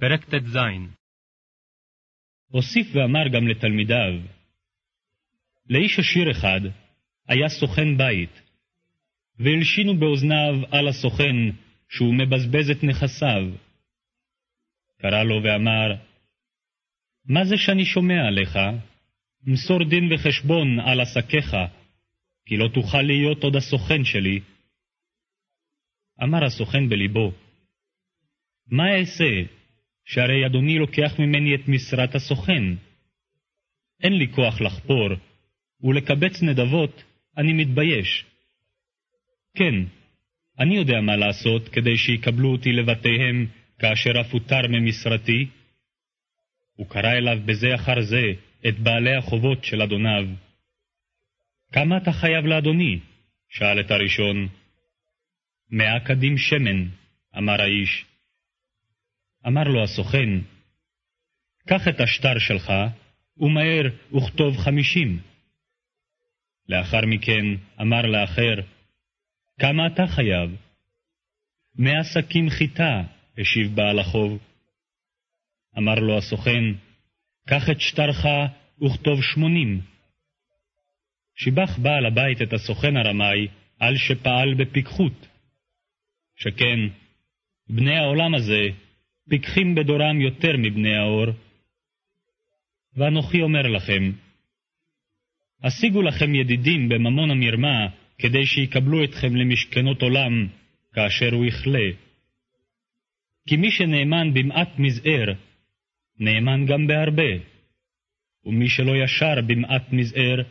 פרק ט"ז הוסיף ואמר גם לתלמידיו, לאיש עשיר אחד היה סוכן בית, והלשינו באוזניו על הסוכן שהוא מבזבז את נכסיו. קרא לו ואמר, מה זה שאני שומע עליך? מסור דין וחשבון על עסקיך, כי לא תוכל להיות עוד הסוכן שלי. אמר הסוכן בלבו, מה אעשה, שהרי אדוני לוקח ממני את משרת הסוכן? אין לי כוח לחפור, ולקבץ נדבות אני מתבייש. כן, אני יודע מה לעשות כדי שיקבלו אותי לבתיהם כאשר אפוטר ממשרתי. הוא קרא אליו בזה אחר זה את בעלי החובות של אדוניו. כמה אתה חייב לאדוני? שאל את הראשון. מאה קדים שמן, אמר האיש. אמר לו הסוכן, קח את השטר שלך, ומהר וכתוב חמישים. לאחר מכן אמר לאחר, כמה אתה חייב? מאה שקים חיטה, השיב בעל החוב. אמר לו הסוכן, קח את שטרך וכתוב שמונים. שיבח בעל הבית את הסוכן הרמאי על שפעל בפיקחות. שכן, בני העולם הזה פיקחים בדורם יותר מבני האור. ואנוכי אומר לכם, השיגו לכם ידידים בממון המרמה, כדי שיקבלו אתכם למשכנות עולם, כאשר הוא יכלה. כי מי שנאמן במעט מזער, נאמן גם בהרבה, ומי שלא ישר במעט מזער,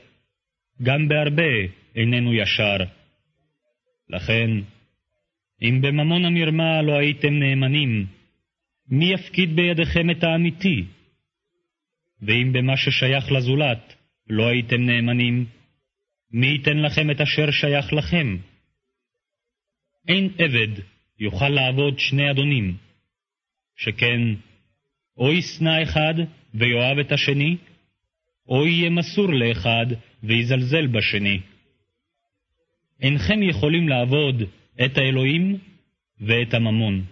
גם בהרבה איננו ישר. לכן, אם בממון המרמה לא הייתם נאמנים, מי יפקיד בידיכם את האמיתי? ואם במה ששייך לזולת לא הייתם נאמנים, מי ייתן לכם את אשר שייך לכם? אין עבד יוכל לעבוד שני אדונים, שכן או ישנא אחד ויאהב את השני, או יהיה מסור לאחד ויזלזל בשני. אינכם יכולים לעבוד את האלוהים ואת הממון.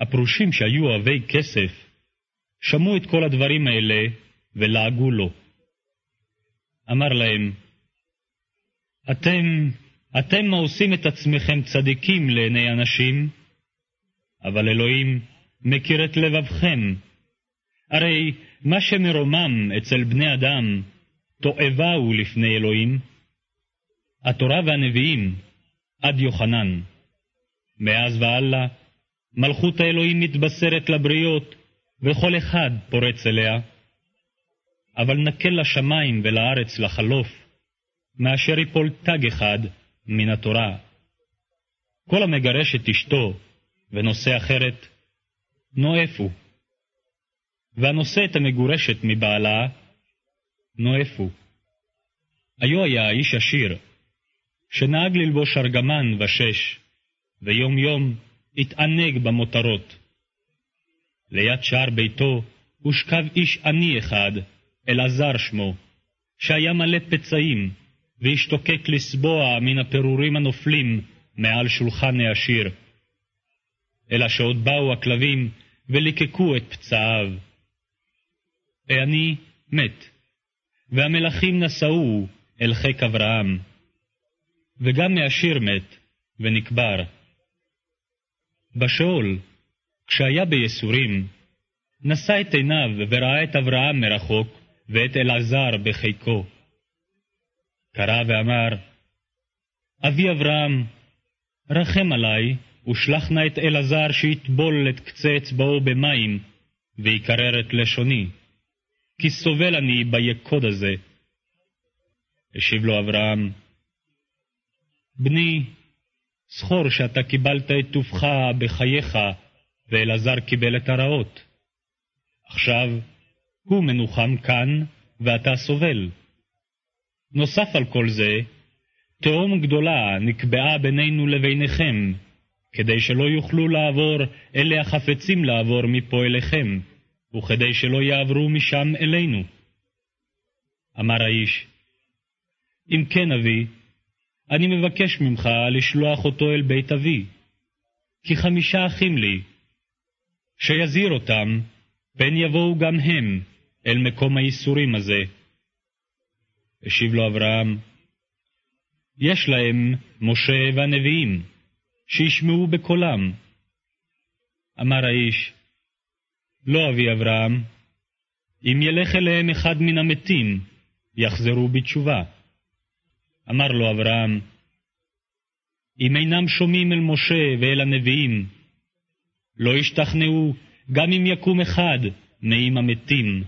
הפרושים שהיו אוהבי כסף, שמעו את כל הדברים האלה ולעגו לו. אמר להם, אתם, אתם העושים את עצמכם צדיקים לעיני אנשים, אבל אלוהים מכיר את לבבכם. הרי מה שמרומם אצל בני אדם, תועבה הוא לפני אלוהים. התורה והנביאים, עד יוחנן. מאז והלאה, מלכות האלוהים מתבשרת לבריות, וכל אחד פורץ אליה. אבל נקל לשמיים ולארץ לחלוף, מאשר יפול תג אחד מן התורה. כל המגרש את אשתו ונושא אחרת, נואף הוא. והנושא את המגורשת מבעלה, נואף הוא. היו היה איש עשיר, שנהג ללבוש ארגמן ושש, ויום יום התענג במותרות. ליד שער ביתו הושכב איש עני אחד, אלעזר שמו, שהיה מלא פצעים, והשתוקק לסבוע מן הפירורים הנופלים מעל שולחן העשיר. אלא שעוד באו הכלבים וליקקו את פצעיו. העני מת, והמלכים נשאו אל חיק אברהם. וגם מעשיר מת, ונקבר. בשאול, כשהיה בייסורים, נשא את עיניו וראה את אברהם מרחוק, ואת אלעזר בחיקו. קרא ואמר, אבי אברהם, רחם עלי, ושלח נא את אלעזר שיטבול את קצה אצבעו במים, ויקרר את לשוני, כי סובל אני ביקוד הזה. השיב לו אברהם, בני, זכור שאתה קיבלת את טובך בחייך, ואלעזר קיבל את הרעות. עכשיו הוא מנוחם כאן, ואתה סובל. נוסף על כל זה, תהום גדולה נקבעה בינינו לביניכם, כדי שלא יוכלו לעבור אלה החפצים לעבור מפה אליכם, וכדי שלא יעברו משם אלינו. אמר האיש, אם כן, אבי, אני מבקש ממך לשלוח אותו אל בית אבי, כי חמישה אחים לי, שיזהיר אותם, פן יבואו גם הם אל מקום הייסורים הזה. השיב לו אברהם, יש להם משה והנביאים, שישמעו בקולם. אמר האיש, לא אבי אברהם, אם ילך אליהם אחד מן המתים, יחזרו בתשובה. אמר לו אברהם, אם אינם שומעים אל משה ואל הנביאים, לא ישתכנעו גם אם יקום אחד מעם המתים.